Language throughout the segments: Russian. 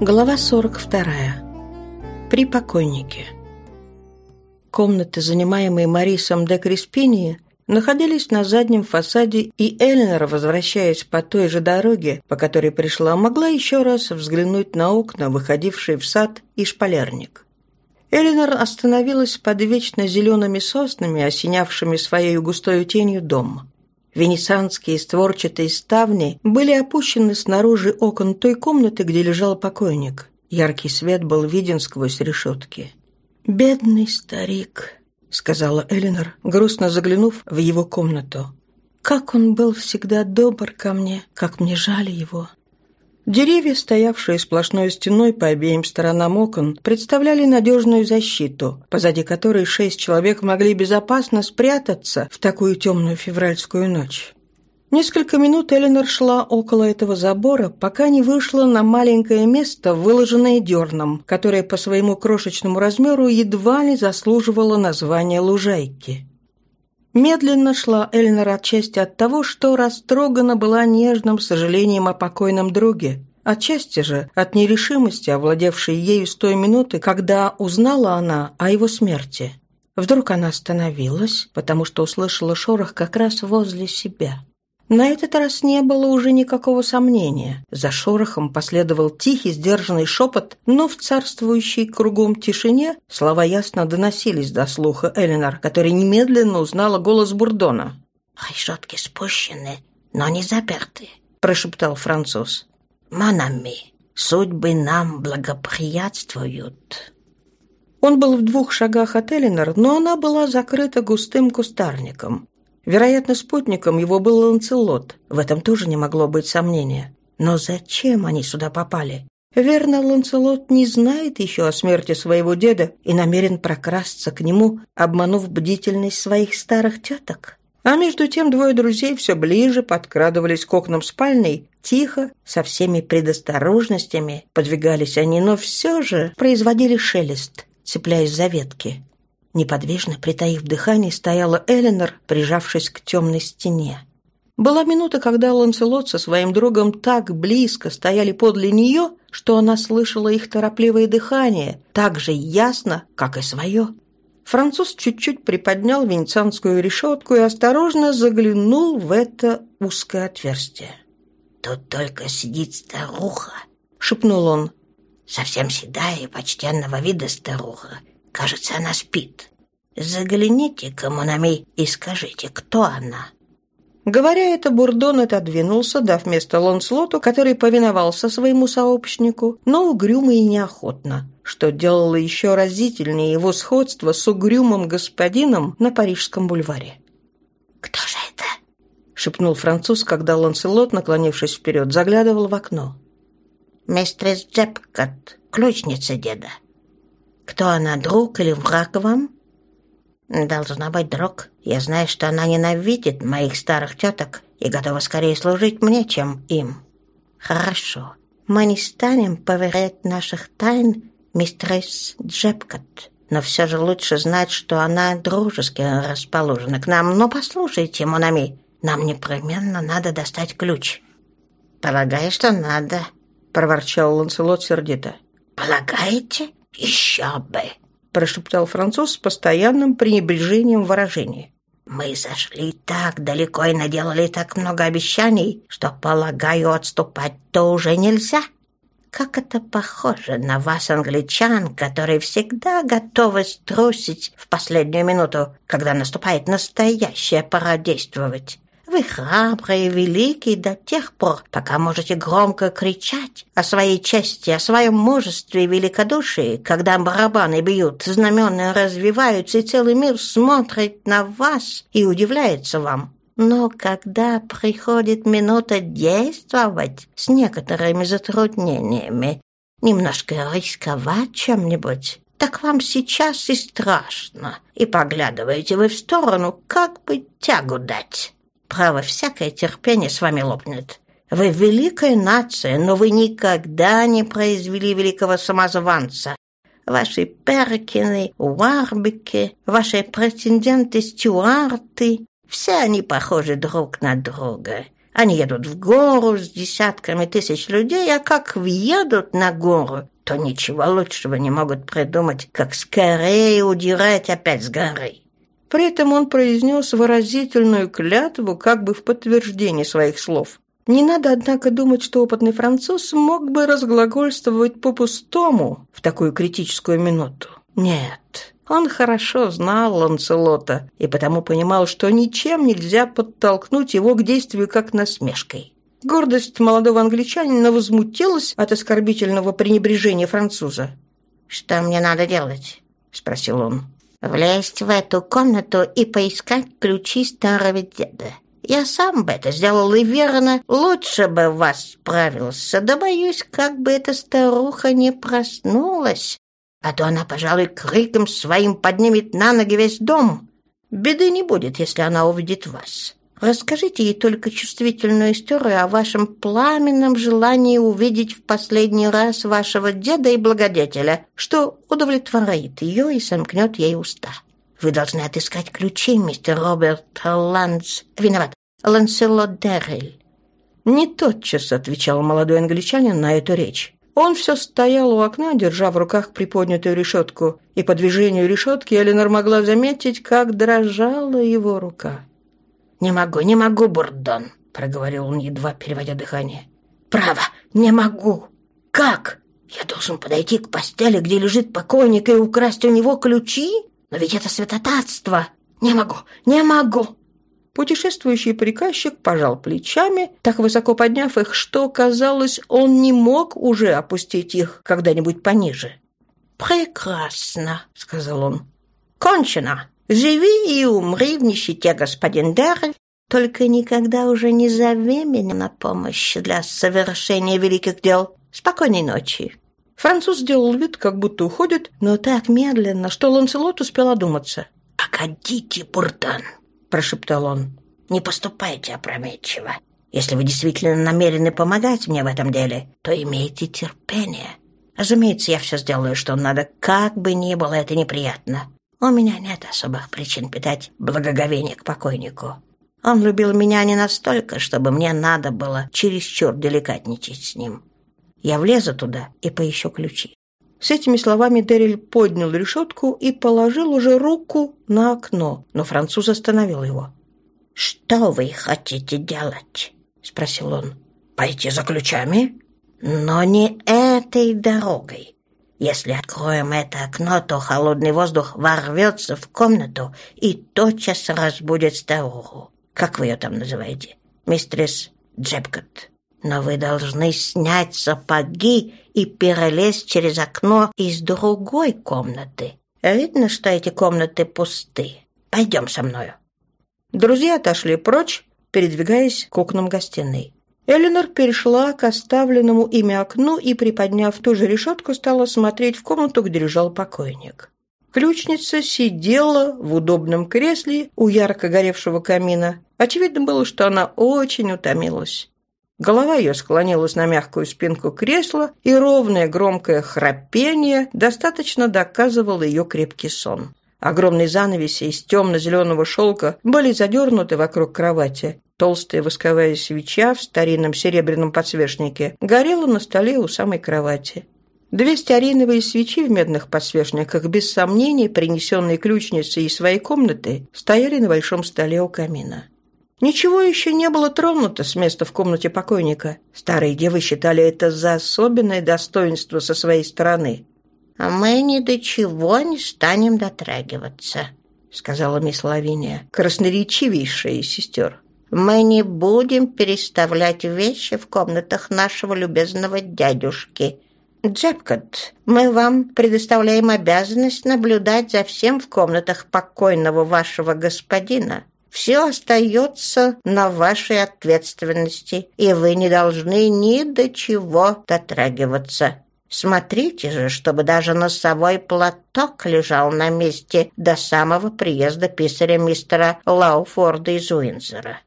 Глава 42. При покойнике. Комнаты, занимаемые Марисом де Криспини, находились на заднем фасаде, и Эленор, возвращаясь по той же дороге, по которой пришла, могла еще раз взглянуть на окна, выходившие в сад и шпалерник. Эленор остановилась под вечно зелеными соснами, осенявшими своей густой тенью дом. Венецианские створчатые ставни были опущены снаружи окон той комнаты, где лежал покойник. Яркий свет был виден сквозь решетки. «Бедный старик», — сказала Элинор, грустно заглянув в его комнату. «Как он был всегда добр ко мне, как мне жаль его». Деревья, стоявшие сплошной стеной по обеим сторонам окон, представляли надежную защиту, позади которой шесть человек могли безопасно спрятаться в такую темную февральскую ночь. Несколько минут Эленор шла около этого забора, пока не вышла на маленькое место, выложенное дерном, которое по своему крошечному размеру едва ли заслуживало названия лужайки. Медленно шла Эльнер отчасти от того, что растрогана была нежным сожалением о покойном друге, отчасти же от нерешимости, овладевшей ею с той минуты, когда узнала она о его смерти. Вдруг она остановилась, потому что услышала шорох как раз возле себя. На этот раз не было уже никакого сомнения. За шорохом последовал тихий, сдержанный шепот, но в царствующей кругом тишине слова ясно доносились до слуха Эленор, которая немедленно узнала голос Бурдона. «Решетки спущены, но не заперты», — прошептал француз. «Монами, судьбы нам благоприятствуют». Он был в двух шагах от Эленор, но она была закрыта густым кустарником. Вероятно, спутником его был Ланцелот. В этом тоже не могло быть сомнения. Но зачем они сюда попали? Верно, Ланцелот не знает еще о смерти своего деда и намерен прокрасться к нему, обманув бдительность своих старых теток. А между тем двое друзей все ближе подкрадывались к окнам спальной, тихо, со всеми предосторожностями подвигались они, но все же производили шелест, цепляясь за ветки. Неподвижно, притаив дыхание, стояла Эленор, прижавшись к темной стене. Была минута, когда Ланселот со своим другом так близко стояли подле нее, что она слышала их торопливое дыхание, так же ясно, как и свое. Француз чуть-чуть приподнял венецианскую решетку и осторожно заглянул в это узкое отверстие. «Тут только сидит старуха», — шепнул он. «Совсем седая и почтенного вида старуха. Кажется, она спит. Загляните к Монами и скажите, кто она». Говоря это, Бурдон отодвинулся, дав место Лонслоту, который повиновался своему сообщнику, но угрюмо и неохотно, что делало еще разительнее его сходство с угрюмым господином на Парижском бульваре. «Кто же это?» — шепнул француз, когда Ланселот, наклонившись вперед, заглядывал в окно. «Мистерс Джепкот, ключница деда». Кто она, друг или враг вам? Должна быть друг. Я знаю, что она ненавидит моих старых теток и готова скорее служить мне, чем им. Хорошо. Мы не станем поверять наших тайн мистерс Джепкот. Но все же лучше знать, что она дружески расположена к нам. Но послушайте, Монами, нам непременно надо достать ключ. Полагаю, что надо, проворчал Ланселот сердито. Полагаете? «Еще бы!» – прошептал француз с постоянным пренебрежением выражения. «Мы зашли так далеко и наделали так много обещаний, что, полагаю, отступать-то уже нельзя. Как это похоже на вас, англичан, которые всегда готовы струсить в последнюю минуту, когда наступает настоящая пора действовать. Вы храбрые великие до тех пор, пока можете громко кричать о своей чести, о своем мужестве и великодушии, когда барабаны бьют, знамена развиваются, и целый мир смотрит на вас и удивляется вам. Но когда приходит минута действовать с некоторыми затруднениями, немножко рисковать чем-нибудь, так вам сейчас и страшно, и поглядываете вы в сторону, как бы тягу дать. Право, всякое терпение с вами лопнет. Вы великая нация, но вы никогда не произвели великого самозванца. Ваши Перкины, Уарбики, ваши претенденты Стюарты, все они похожи друг на друга. Они едут в гору с десятками тысяч людей, а как въедут на гору, то ничего лучшего не могут придумать, как скорее удирать опять с горы. При этом он произнес выразительную клятву как бы в подтверждение своих слов. Не надо, однако, думать, что опытный француз мог бы разглагольствовать по-пустому в такую критическую минуту. Нет, он хорошо знал Ланселота и потому понимал, что ничем нельзя подтолкнуть его к действию как насмешкой. Гордость молодого англичанина возмутилась от оскорбительного пренебрежения француза. «Что мне надо делать?» — спросил он. «Влезть в эту комнату и поискать ключи старого деда. Я сам бы это сделал, и верно, лучше бы вас справился. Да боюсь, как бы эта старуха не проснулась, а то она, пожалуй, криком своим поднимет на ноги весь дом. Беды не будет, если она увидит вас. Расскажите ей только чувствительную историю о вашем пламенном желании увидеть в последний раз вашего деда и благодетеля, что удовлетворит ее и сомкнет ей уста. Вы должны отыскать ключи, мистер Роберт Ланс... Виноват, Ланселот Деррель». Не тотчас отвечал молодой англичанин на эту речь. Он все стоял у окна, держа в руках приподнятую решетку, и по движению решетки Эленор могла заметить, как дрожала его рука. «Не могу, не могу, Бурдон», — проговорил он, едва переводя дыхание. «Право, не могу. Как? Я должен подойти к постели, где лежит покойник, и украсть у него ключи? Но ведь это святотатство! Не могу, не могу!» Путешествующий приказчик пожал плечами, так высоко подняв их, что, казалось, он не мог уже опустить их когда-нибудь пониже. «Прекрасно», — сказал он. «Кончено. Живи и умри в нищете, господин Дерль, только никогда уже не зови меня на помощь для совершения великих дел. Спокойной ночи». Француз сделал вид, как будто уходит, но так медленно, что Ланселот успел одуматься. «Погодите, Буртан», — прошептал он. «Не поступайте опрометчиво. Если вы действительно намерены помогать мне в этом деле, то имейте терпение. Разумеется, я все сделаю, что надо, как бы ни было это неприятно. У меня нет особых причин питать благоговение к покойнику. Он любил меня не настолько, чтобы мне надо было чересчур деликатничать с ним. Я влезу туда и поищу ключи». С этими словами Дерриль поднял решетку и положил уже руку на окно, но француз остановил его. «Что вы хотите делать?» — спросил он. «Пойти за ключами?» «Но не этой дорогой. Если откроем это окно, то холодный воздух ворвется в комнату и тотчас разбудит старуху. Как вы ее там называете? Мистерис Джепкот?» Но вы должны снять сапоги и перелезть через окно из другой комнаты. Видно, что эти комнаты пусты. Пойдем со мною». Друзья отошли прочь, передвигаясь к окнам гостиной. Эленор перешла к оставленному ими окну и, приподняв ту же решетку, стала смотреть в комнату, где лежал покойник. Ключница сидела в удобном кресле у ярко горевшего камина. Очевидно было, что она очень утомилась. Голова ее склонилась на мягкую спинку кресла, и ровное громкое храпение достаточно доказывало ее крепкий сон. Огромные занавеси из темно-зеленого шелка были задернуты вокруг кровати. Толстая восковая свеча в старинном серебряном подсвечнике горела на столе у самой кровати. Две стеариновые свечи в медных подсвечниках, без сомнений, принесенные ключницей из своей комнаты, стояли на большом столе у камина. Ничего еще не было тронуто с места в комнате покойника. Старые девы считали это за особенное достоинство со своей стороны. «А мы ни до чего не станем дотрагиваться», — сказала мисс Лавиния, красноречивейшая из сестер. «Мы не будем переставлять вещи в комнатах нашего любезного дядюшки. Джепкот, мы вам предоставляем обязанность наблюдать за всем в комнатах покойного вашего господина. Все остается на вашей ответственности, и вы не должны ни до чего дотрагиваться. Смотрите же, чтобы даже носовой платок лежал на месте до самого приезда писаря мистера Лауфорда из Уинзера.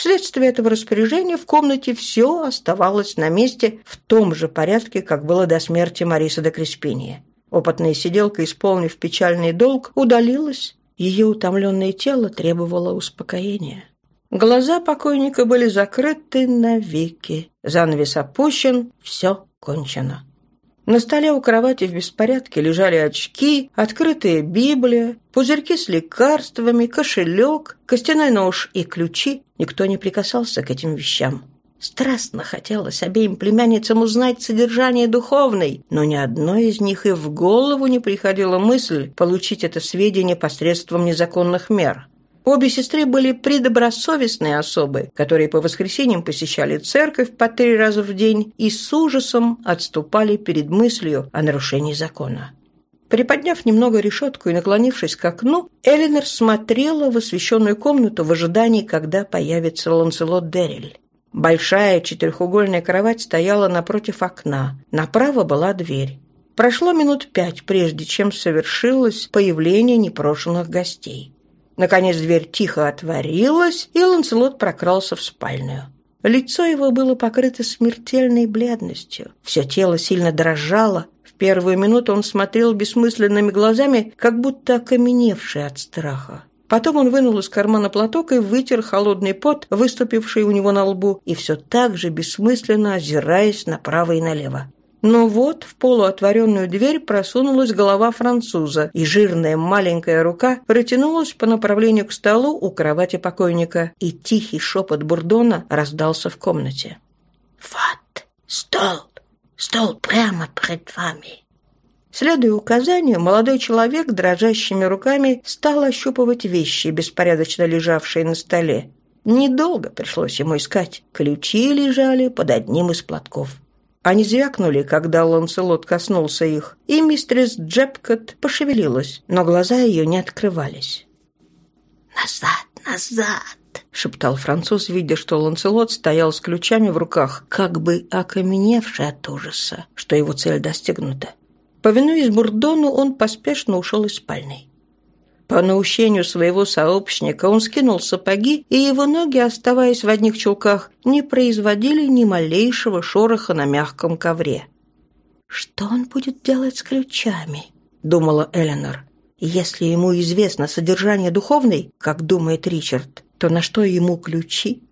Вследствие этого распоряжения в комнате все оставалось на месте в том же порядке, как было до смерти Мариса де Креспини. Опытная сиделка, исполнив печальный долг, удалилась ее утомленное тело требовало успокоения. Глаза покойника были закрыты навеки. Занавес опущен, все кончено. На столе у кровати в беспорядке лежали очки, открытая Библия, пузырьки с лекарствами, кошелек, костяной нож и ключи. Никто не прикасался к этим вещам. Страстно хотелось обеим племянницам узнать содержание духовной, но ни одной из них и в голову не приходила мысль получить это сведение посредством незаконных мер. Обе сестры были предобросовестные особы, которые по воскресеньям посещали церковь по три раза в день и с ужасом отступали перед мыслью о нарушении закона. Приподняв немного решетку и наклонившись к окну, Эленор смотрела в освещенную комнату в ожидании, когда появится Ланселот Дерриль. Большая четырехугольная кровать стояла напротив окна. Направо была дверь. Прошло минут пять, прежде чем совершилось появление непрошенных гостей. Наконец дверь тихо отворилась, и Ланселот прокрался в спальню. Лицо его было покрыто смертельной бледностью. Все тело сильно дрожало. В первую минуту он смотрел бессмысленными глазами, как будто окаменевший от страха. Потом он вынул из кармана платок и вытер холодный пот, выступивший у него на лбу, и все так же бессмысленно озираясь направо и налево. Но вот в полуотворенную дверь просунулась голова француза, и жирная маленькая рука протянулась по направлению к столу у кровати покойника, и тихий шепот Бурдона раздался в комнате. «Вот, стол, стол прямо перед вами. Следуя указанию, молодой человек дрожащими руками стал ощупывать вещи, беспорядочно лежавшие на столе. Недолго пришлось ему искать. Ключи лежали под одним из платков. Они звякнули, когда Ланселот коснулся их, и мистерс Джепкот пошевелилась, но глаза ее не открывались. «Назад, назад!» — шептал француз, видя, что Ланселот стоял с ключами в руках, как бы окаменевший от ужаса, что его цель достигнута. Повинуясь Бурдону, он поспешно ушел из спальни. По наущению своего сообщника он скинул сапоги, и его ноги, оставаясь в одних чулках, не производили ни малейшего шороха на мягком ковре. «Что он будет делать с ключами?» — думала Эленор. «Если ему известно содержание духовной, как думает Ричард, то на что ему ключи?»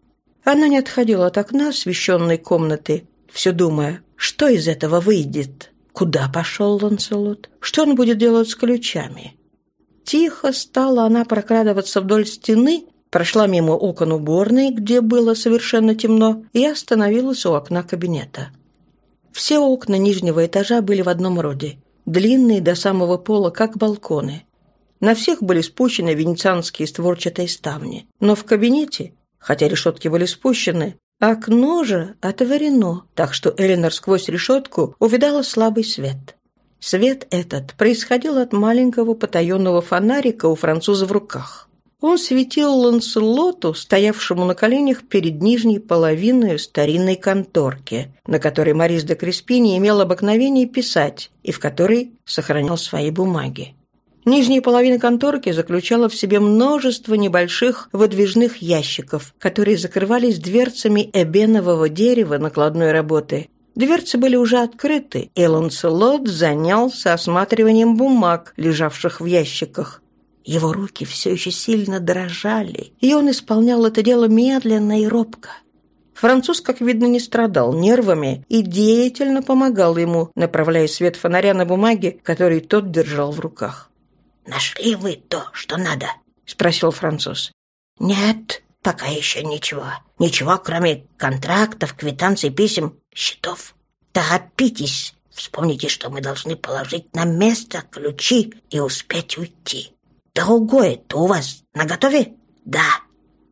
Она не отходила от окна освещенной комнаты, все думая, что из этого выйдет. Куда пошел Ланселот? Что он будет делать с ключами? Тихо стала она прокрадываться вдоль стены, прошла мимо окон уборной, где было совершенно темно, и остановилась у окна кабинета. Все окна нижнего этажа были в одном роде, длинные до самого пола, как балконы. На всех были спущены венецианские створчатые ставни, но в кабинете, хотя решетки были спущены, Окно же отворено, так что Эленор сквозь решетку увидала слабый свет. Свет этот происходил от маленького потаенного фонарика у француза в руках. Он светил Ланселоту, стоявшему на коленях перед нижней половиной старинной конторки, на которой Морис де Креспини имел обыкновение писать и в которой сохранял свои бумаги. Нижняя половина конторки заключала в себе множество небольших выдвижных ящиков, которые закрывались дверцами эбенового дерева накладной работы. Дверцы были уже открыты, и Ланселот занялся осматриванием бумаг, лежавших в ящиках. Его руки все еще сильно дрожали, и он исполнял это дело медленно и робко. Француз, как видно, не страдал нервами и деятельно помогал ему, направляя свет фонаря на бумаге, который тот держал в руках. «Нашли вы то, что надо?» — спросил француз. «Нет, пока еще ничего. Ничего, кроме контрактов, квитанций, писем, счетов. Торопитесь. Вспомните, что мы должны положить на место ключи и успеть уйти. Другое-то у вас наготове?» «Да».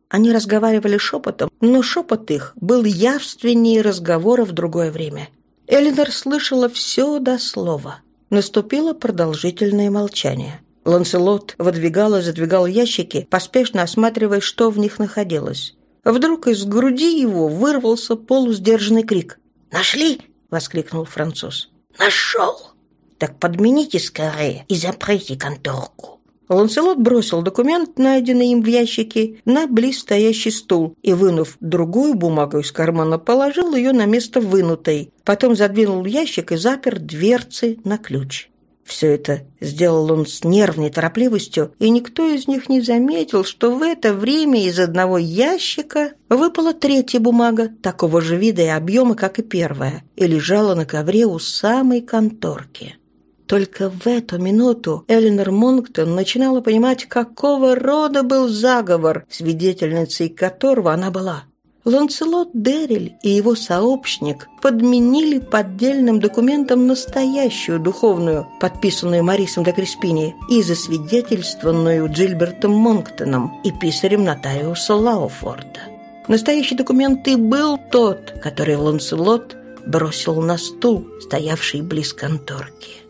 Они разговаривали шепотом, но шепот их был явственнее разговора в другое время. Элинор слышала все до слова. Наступило продолжительное молчание. Ланселот выдвигал и задвигал ящики, поспешно осматривая, что в них находилось. Вдруг из груди его вырвался полусдержанный крик. «Нашли?» — воскликнул француз. «Нашел!» «Так подмените скорее и заприте конторку». Ланселот бросил документ, найденный им в ящике, на близстоящий стул и, вынув другую бумагу из кармана, положил ее на место вынутой. Потом задвинул ящик и запер дверцы на ключ. Все это сделал он с нервной торопливостью, и никто из них не заметил, что в это время из одного ящика выпала третья бумага, такого же вида и объема, как и первая, и лежала на ковре у самой конторки. Только в эту минуту Эленор Монктон начинала понимать, какого рода был заговор, свидетельницей которого она была. Ланселот Дерриль и его сообщник подменили поддельным документом настоящую духовную, подписанную Марисом де Креспини и засвидетельствованную Джильбертом Монктоном и писарем нотариуса Лауфорда. Настоящий документ и был тот, который Ланселот бросил на стул, стоявший близ конторки.